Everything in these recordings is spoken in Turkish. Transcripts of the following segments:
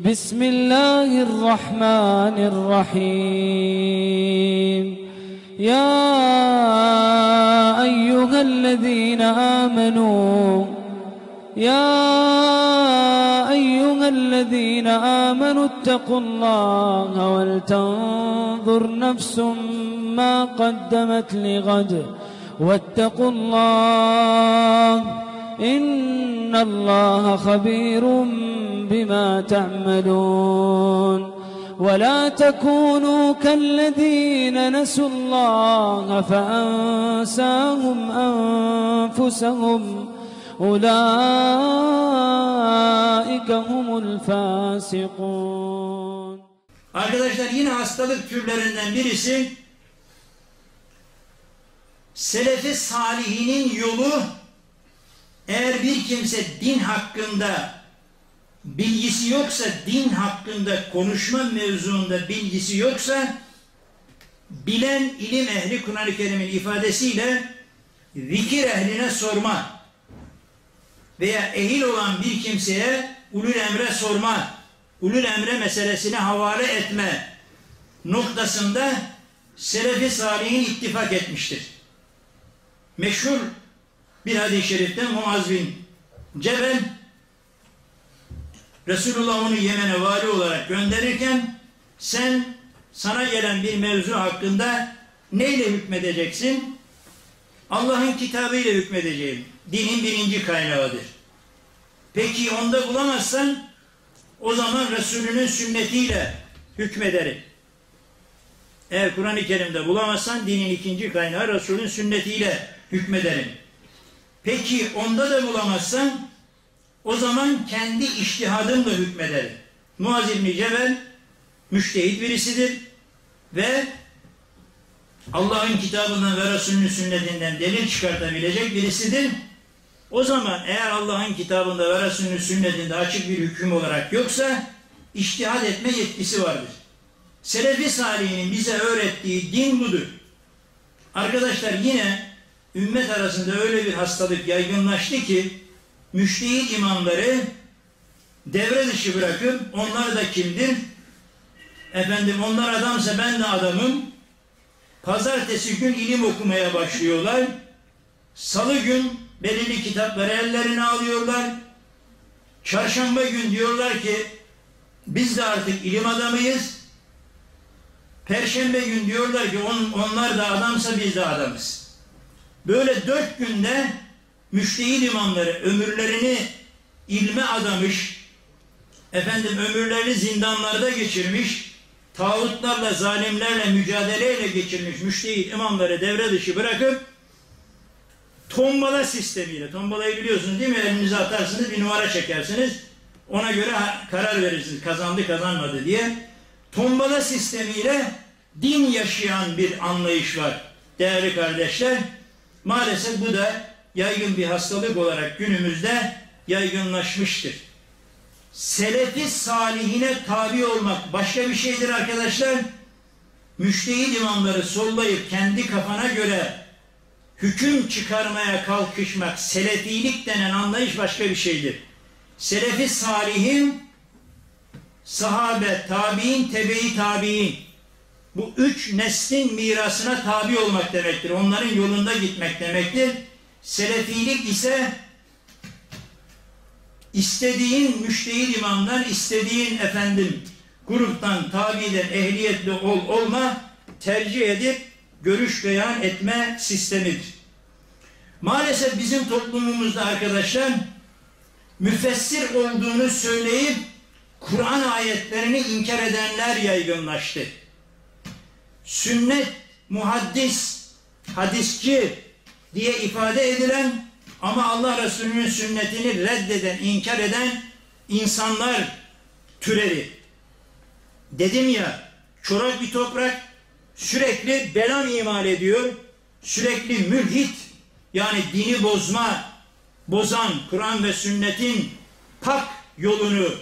بسم الله الرحمن الرحيم. يا أيها الذين آمنوا يا أيها الذين آمنوا اتقوا الله ولتنظر نفس ما قدمت لغد. واتقوا الله إن الله خبير بما تعملون ولا تكونوا كالذين نسوا الله فأنساهم أنفسهم أولئك هم الفاسقون Arkadaşlar yine hastalık türlerinden birisi Selefi salihinin yolu eğer bir kimse din hakkında bilgisi yoksa, din hakkında konuşma mevzuunda bilgisi yoksa bilen ilim ehli Kur'an-ı Kerim'in ifadesiyle zikir ehline sorma veya ehil olan bir kimseye ulul emre sorma, ulul emre meselesine havale etme noktasında Selefi Salih'in ittifak etmiştir. Meşhur bir hadis-i şerifte Muaz bin Cebel Resulullah onu Yemen'e vali olarak gönderirken sen sana gelen bir mevzu hakkında neyle hükmedeceksin? Allah'ın kitabıyla hükmedeceğim. Dinin birinci kaynağıdır. Peki onda bulamazsan o zaman Resulünün sünnetiyle hükmederim. Eğer Kur'an-ı Kerim'de bulamazsan dinin ikinci kaynağı Resulün sünnetiyle hükmederim. Peki onda da bulamazsan o zaman kendi iştihadımla hükmederim. Muaz İbni Cebel müştehit birisidir ve Allah'ın kitabından ve Resulünün sünnetinden delil çıkartabilecek birisidir. O zaman eğer Allah'ın kitabında ve Resulünün sünnetinde açık bir hüküm olarak yoksa iştihad etme yetkisi vardır. Selefi Salih'in bize öğrettiği din budur. Arkadaşlar yine ümmet arasında öyle bir hastalık yaygınlaştı ki müştehit imamları devre dışı bırakıp onlar da kimdir? Efendim onlar adamsa ben de adamım. Pazartesi gün ilim okumaya başlıyorlar. Salı gün belirli kitapları ellerine alıyorlar. Çarşamba gün diyorlar ki biz de artık ilim adamıyız. Perşembe gün diyorlar ki on, onlar da adamsa biz de adamız. Böyle dört günde müştehid imamları ömürlerini ilme adamış, efendim ömürlerini zindanlarda geçirmiş, tağutlarla, zalimlerle mücadeleyle geçirmiş müştehid imamları devre dışı bırakıp tombala sistemiyle, tombalayı biliyorsunuz değil mi? Elinize atarsınız, bir numara çekersiniz. Ona göre karar verirsiniz kazandı kazanmadı diye. Tombala sistemiyle din yaşayan bir anlayış var değerli kardeşler. Maalesef bu da yaygın bir hastalık olarak günümüzde yaygınlaşmıştır. Selefi salihine tabi olmak başka bir şeydir arkadaşlar. Müştehid imamları sollayıp kendi kafana göre hüküm çıkarmaya kalkışmak, selefilik denen anlayış başka bir şeydir. Selefi salihin sahabe, tabi'in, tebe-i tabi'in bu üç neslin mirasına tabi olmak demektir. Onların yolunda gitmek demektir. Selefilik ise istediğin müştehid imamdan, istediğin efendim gruptan, tabiden ehliyetli ol olma tercih edip görüş beyan etme sistemidir. Maalesef bizim toplumumuzda arkadaşlar müfessir olduğunu söyleyip Kur'an ayetlerini inkar edenler yaygınlaştı. Sünnet, muhaddis, hadisçi diye ifade edilen ama Allah Resulü'nün sünnetini reddeden, inkar eden insanlar türevi. Dedim ya, çorak bir toprak sürekli belam imal ediyor, sürekli mülhit yani dini bozma, bozan Kur'an ve sünnetin pak yolunu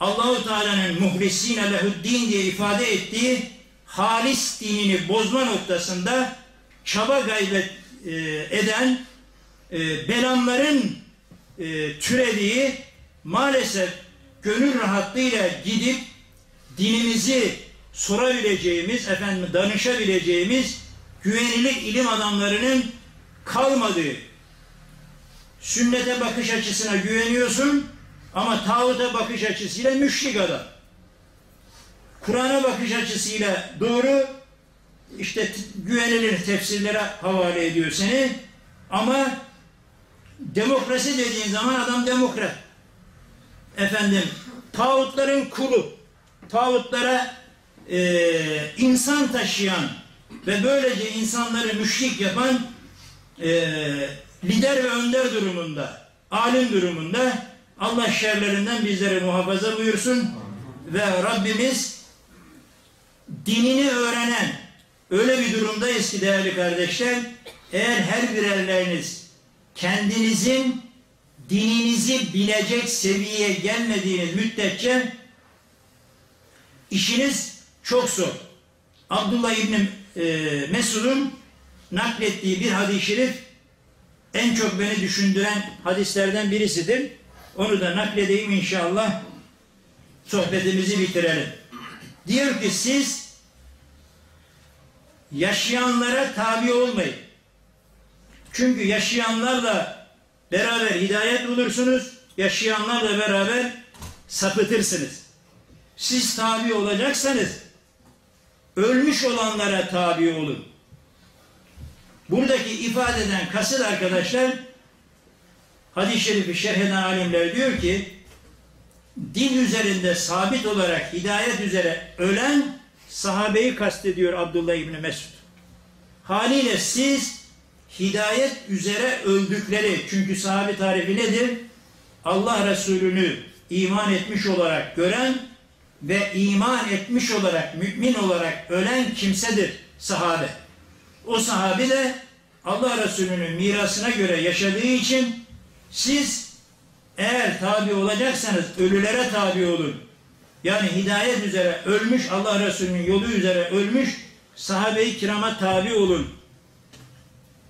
Allahu Teala'nın muhlisine lehuddin diye ifade ettiği halis dinini bozma noktasında çaba gayret e, eden e, belanların e, türediği maalesef gönül rahatlığıyla gidip dinimizi sorabileceğimiz, efendim danışabileceğimiz güvenilir ilim adamlarının kalmadığı, sünnete bakış açısına güveniyorsun ama tağuta bakış açısıyla müşrik adam. Kur'an'a bakış açısıyla doğru işte güvenilir tefsirlere havale ediyor seni ama demokrasi dediğin zaman adam demokrat. Efendim tağutların kulu, tağutlara e, insan taşıyan ve böylece insanları müşrik yapan e, lider ve önder durumunda, alim durumunda Allah şerlerinden bizleri muhafaza buyursun ve Rabbimiz dinini öğrenen öyle bir durumdayız ki değerli kardeşler eğer her birerleriniz kendinizin dininizi bilecek seviyeye gelmediğiniz müddetçe işiniz çok zor. Abdullah İbni e, Mesud'un naklettiği bir hadis-i şerif en çok beni düşündüren hadislerden birisidir. Onu da nakledeyim inşallah sohbetimizi bitirelim. Diyor ki siz yaşayanlara tabi olmayın. Çünkü yaşayanlarla beraber hidayet bulursunuz, yaşayanlarla beraber sapıtırsınız. Siz tabi olacaksanız ölmüş olanlara tabi olun. Buradaki ifadeden kasıt arkadaşlar hadis-i şerifi şerh eden alimler diyor ki din üzerinde sabit olarak hidayet üzere ölen sahabeyi kastediyor Abdullah İbni Mesud. Haliyle siz hidayet üzere öldükleri çünkü sahabe tarifi nedir? Allah Resulü'nü iman etmiş olarak gören ve iman etmiş olarak mümin olarak ölen kimsedir sahabe. O sahabe de Allah Resulü'nün mirasına göre yaşadığı için siz eğer tabi olacaksanız ölülere tabi olun. Yani hidayet üzere ölmüş Allah Resulü'nün yolu üzere ölmüş sahabe-i kirama tabi olun.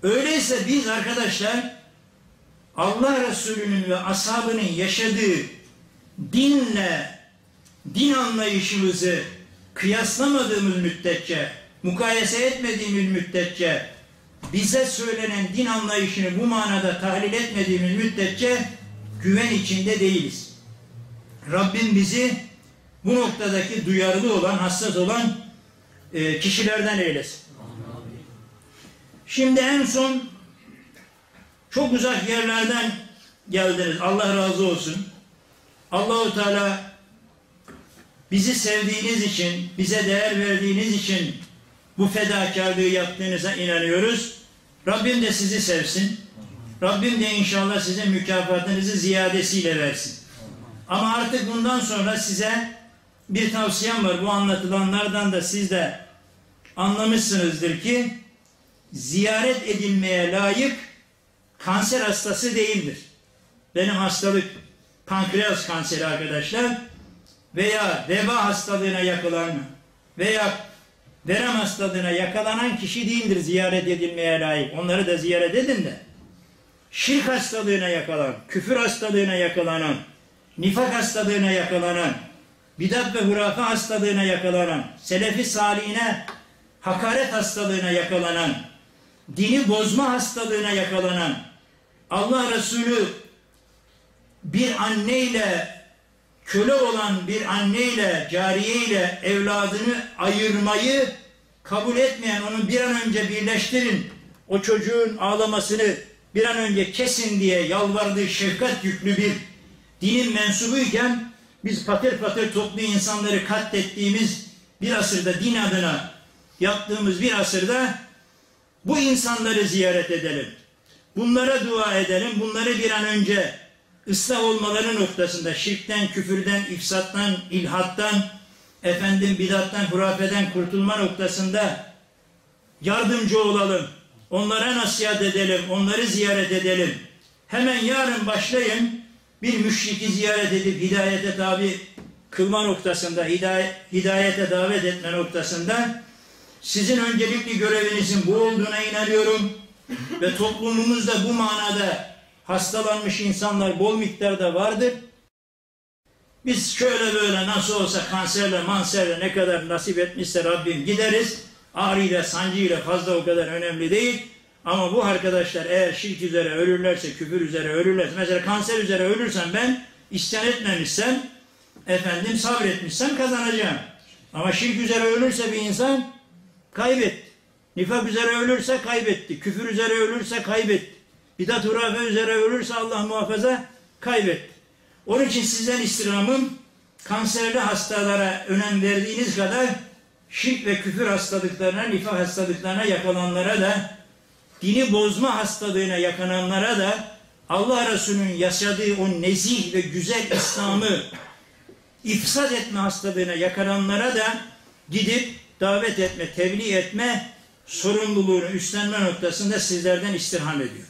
Öyleyse biz arkadaşlar Allah Resulü'nün ve ashabının yaşadığı dinle din anlayışımızı kıyaslamadığımız müddetçe, mukayese etmediğimiz müddetçe, bize söylenen din anlayışını bu manada tahlil etmediğimiz müddetçe güven içinde değiliz. Rabbim bizi bu noktadaki duyarlı olan, hassas olan e, kişilerden eylesin. Şimdi en son çok uzak yerlerden geldiniz. Allah razı olsun. Allahu Teala bizi sevdiğiniz için, bize değer verdiğiniz için bu fedakarlığı yaptığınıza inanıyoruz. Rabbim de sizi sevsin. Rabbim de inşallah size mükafatınızı ziyadesiyle versin. Ama artık bundan sonra size bir tavsiyem var. Bu anlatılanlardan da siz de anlamışsınızdır ki ziyaret edilmeye layık kanser hastası değildir. Benim hastalık pankreas kanseri arkadaşlar veya veba hastalığına yakalanan veya verem hastalığına yakalanan kişi değildir ziyaret edilmeye layık. Onları da ziyaret edin de. Şirk hastalığına yakalanan, küfür hastalığına yakalanan, nifak hastalığına yakalanan, bidat ve hurafe hastalığına yakalanan, selefi salihine hakaret hastalığına yakalanan, dini bozma hastalığına yakalanan, Allah Resulü bir anneyle köle olan bir anneyle, cariyeyle evladını ayırmayı kabul etmeyen, onu bir an önce birleştirin, o çocuğun ağlamasını bir an önce kesin diye yalvardığı şefkat yüklü bir dinin mensubuyken biz patır patır toplu insanları katlettiğimiz bir asırda din adına yaptığımız bir asırda bu insanları ziyaret edelim. Bunlara dua edelim. Bunları bir an önce ıslah olmaları noktasında şirkten, küfürden, ifsattan, ilhattan, efendim bidattan, hurafeden kurtulma noktasında yardımcı olalım. Onlara nasihat edelim, onları ziyaret edelim. Hemen yarın başlayın bir müşriki ziyaret edip hidayete tabi kılma noktasında, hidayet, hidayete davet etme noktasında sizin öncelikli görevinizin bu olduğuna inanıyorum ve toplumumuzda bu manada hastalanmış insanlar bol miktarda vardır. Biz şöyle böyle nasıl olsa kanserle manserle ne kadar nasip etmişse Rabbim gideriz. Ağrıyla sancıyla fazla o kadar önemli değil. Ama bu arkadaşlar eğer şirk üzere ölürlerse, küfür üzere ölürlerse, mesela kanser üzere ölürsem ben isyan etmemişsem, efendim sabretmişsem kazanacağım. Ama şirk üzere ölürse bir insan kaybetti. Nifak üzere ölürse kaybetti. Küfür üzere ölürse kaybetti. Bidat hurafe üzere ölürse Allah muhafaza kaybetti. Onun için sizden istirhamım kanserli hastalara önem verdiğiniz kadar şirk ve küfür hastalıklarına, nifak hastalıklarına yakalananlara da dini bozma hastalığına yakalananlara da Allah Resulü'nün yaşadığı o nezih ve güzel İslam'ı ifsad etme hastalığına yakalananlara da gidip davet etme, tebliğ etme sorumluluğunu üstlenme noktasında sizlerden istirham ediyor.